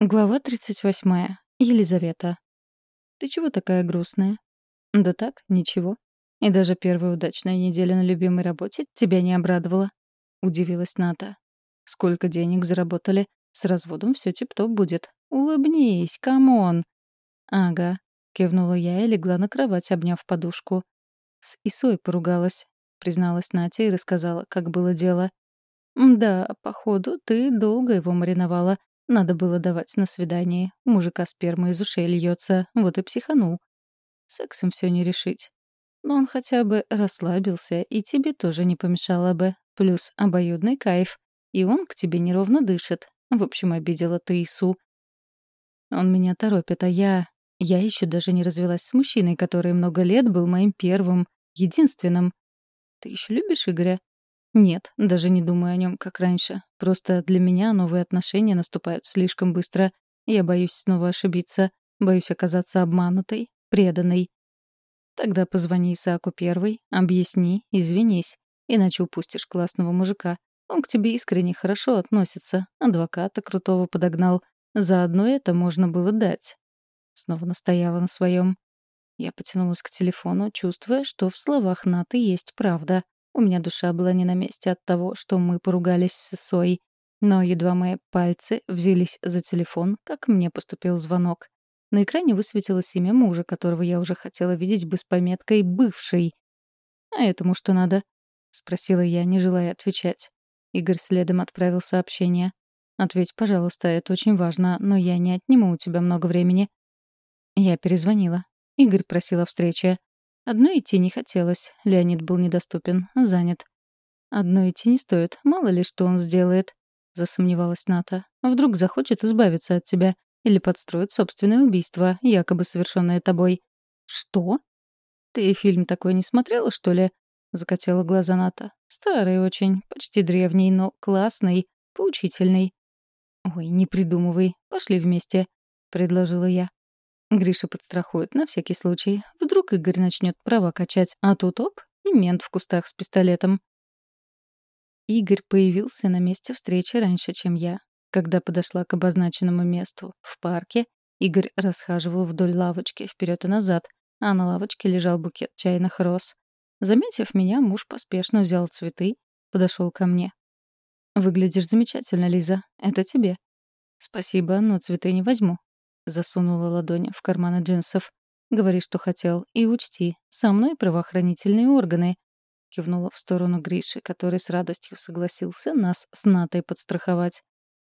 Глава 38. Елизавета. «Ты чего такая грустная?» «Да так, ничего. И даже первая удачная неделя на любимой работе тебя не обрадовала?» — удивилась Ната. «Сколько денег заработали? С разводом все тип-топ будет. Улыбнись, come on!» «Ага», — кивнула я и легла на кровать, обняв подушку. «С Исой поругалась», — призналась Нате и рассказала, как было дело. «Да, походу, ты долго его мариновала. Надо было давать на свидание. У мужика сперма из ушей льется, вот и психанул. Сексом все не решить. Но он хотя бы расслабился, и тебе тоже не помешало бы. Плюс обоюдный кайф. И он к тебе неровно дышит. В общем, обидела ты Ису. Он меня торопит, а я... Я еще даже не развелась с мужчиной, который много лет был моим первым, единственным. Ты еще любишь Игоря? Нет, даже не думаю о нем, как раньше. Просто для меня новые отношения наступают слишком быстро. Я боюсь снова ошибиться, боюсь оказаться обманутой, преданной. Тогда позвони Исааку первый, объясни, извинись, иначе упустишь классного мужика. Он к тебе искренне хорошо относится, адвоката крутого подогнал. Заодно это можно было дать. Снова настояла на своем. Я потянулась к телефону, чувствуя, что в словах Наты есть правда. У меня душа была не на месте от того, что мы поругались с Исой. Но едва мои пальцы взялись за телефон, как мне поступил звонок. На экране высветилось имя мужа, которого я уже хотела видеть бы с пометкой «бывший». «А этому что надо?» — спросила я, не желая отвечать. Игорь следом отправил сообщение. «Ответь, пожалуйста, это очень важно, но я не отниму у тебя много времени». Я перезвонила. Игорь просил о встрече. Одной идти не хотелось. Леонид был недоступен, занят. «Одной идти не стоит. Мало ли, что он сделает», — засомневалась Ната. «Вдруг захочет избавиться от тебя или подстроит собственное убийство, якобы совершенное тобой». «Что?» «Ты фильм такой не смотрела, что ли?» — закатила глаза Ната. «Старый очень, почти древний, но классный, поучительный». «Ой, не придумывай. Пошли вместе», — предложила я. Гриша подстрахует на всякий случай. Вдруг Игорь начнет права качать, а тут оп, и мент в кустах с пистолетом. Игорь появился на месте встречи раньше, чем я. Когда подошла к обозначенному месту, в парке, Игорь расхаживал вдоль лавочки вперед и назад, а на лавочке лежал букет чайных роз. Заметив меня, муж поспешно взял цветы, подошел ко мне. «Выглядишь замечательно, Лиза. Это тебе». «Спасибо, но цветы не возьму. Засунула ладонь в карманы джинсов. «Говори, что хотел, и учти, со мной правоохранительные органы». Кивнула в сторону Гриши, который с радостью согласился нас с Натой подстраховать.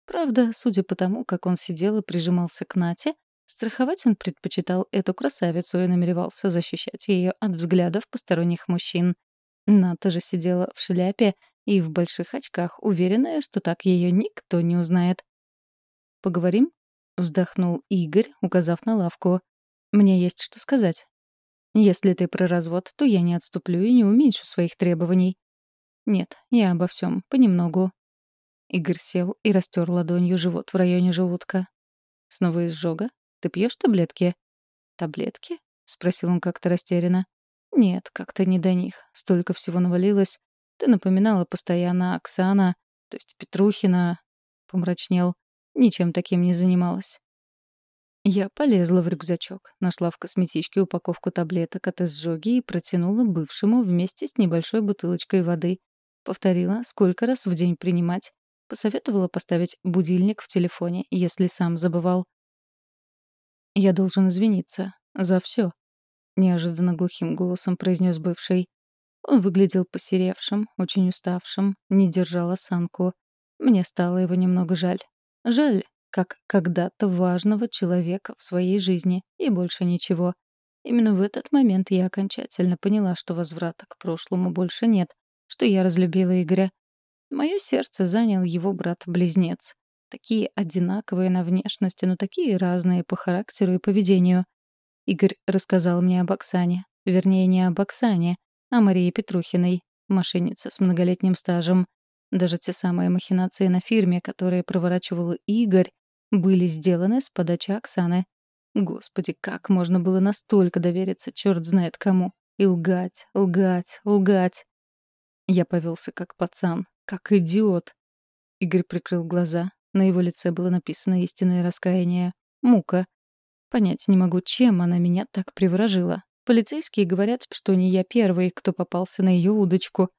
Правда, судя по тому, как он сидел и прижимался к Нате, страховать он предпочитал эту красавицу и намеревался защищать ее от взглядов посторонних мужчин. Ната же сидела в шляпе и в больших очках, уверенная, что так ее никто не узнает. «Поговорим?» — вздохнул Игорь, указав на лавку. «Мне есть что сказать. Если ты про развод, то я не отступлю и не уменьшу своих требований». «Нет, я обо всем, понемногу». Игорь сел и растер ладонью живот в районе желудка. «Снова изжога? Ты пьешь таблетки?» «Таблетки?» — спросил он как-то растерянно. «Нет, как-то не до них. Столько всего навалилось. Ты напоминала постоянно Оксана, то есть Петрухина...» — помрачнел. Ничем таким не занималась. Я полезла в рюкзачок, нашла в косметичке упаковку таблеток от изжоги и протянула бывшему вместе с небольшой бутылочкой воды. Повторила, сколько раз в день принимать. Посоветовала поставить будильник в телефоне, если сам забывал. «Я должен извиниться. За все», — неожиданно глухим голосом произнес бывший. Он выглядел посеревшим, очень уставшим, не держал осанку. Мне стало его немного жаль. Жаль, как когда-то важного человека в своей жизни, и больше ничего. Именно в этот момент я окончательно поняла, что возврата к прошлому больше нет, что я разлюбила Игоря. Мое сердце занял его брат-близнец. Такие одинаковые на внешности, но такие разные по характеру и поведению. Игорь рассказал мне об Оксане. Вернее, не об Оксане, а Марии Петрухиной, мошеннице с многолетним стажем. Даже те самые махинации на фирме, которые проворачивал Игорь, были сделаны с подачи Оксаны. Господи, как можно было настолько довериться, черт знает кому. И лгать, лгать, лгать. Я повелся как пацан, как идиот. Игорь прикрыл глаза. На его лице было написано истинное раскаяние. Мука. Понять не могу, чем она меня так приворожила. Полицейские говорят, что не я первый, кто попался на ее удочку.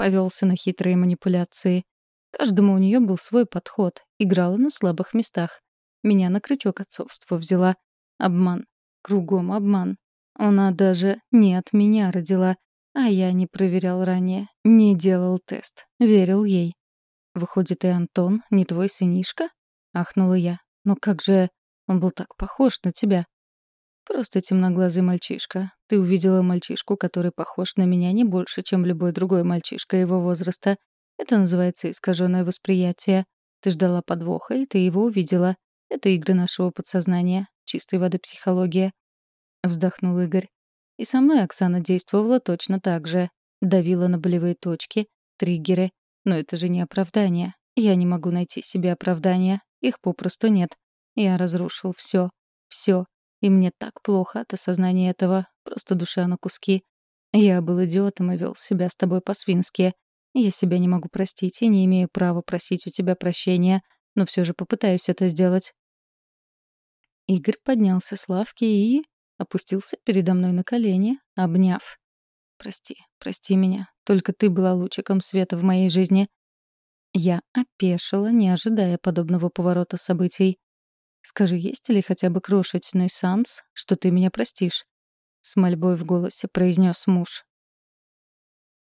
Повелся на хитрые манипуляции. Каждому у нее был свой подход. Играла на слабых местах. Меня на крючок отцовства взяла. Обман. Кругом обман. Она даже не от меня родила. А я не проверял ранее. Не делал тест. Верил ей. «Выходит, и Антон не твой сынишка?» — ахнула я. «Но как же... Он был так похож на тебя». «Просто темноглазый мальчишка. Ты увидела мальчишку, который похож на меня не больше, чем любой другой мальчишка его возраста. Это называется искаженное восприятие. Ты ждала подвоха, и ты его увидела. Это игры нашего подсознания. Чистой воды психология». Вздохнул Игорь. И со мной Оксана действовала точно так же. Давила на болевые точки, триггеры, но это же не оправдание. Я не могу найти себе оправдания. Их попросту нет. Я разрушил все, все, И мне так плохо от осознания этого. Просто душа на куски. Я был идиотом и вел себя с тобой по-свински. Я себя не могу простить и не имею права просить у тебя прощения, но все же попытаюсь это сделать. Игорь поднялся с лавки и опустился передо мной на колени, обняв. «Прости, прости меня. Только ты была лучиком света в моей жизни». Я опешила, не ожидая подобного поворота событий. «Скажи, есть ли хотя бы крошечный шанс, что ты меня простишь?» С мольбой в голосе произнес муж.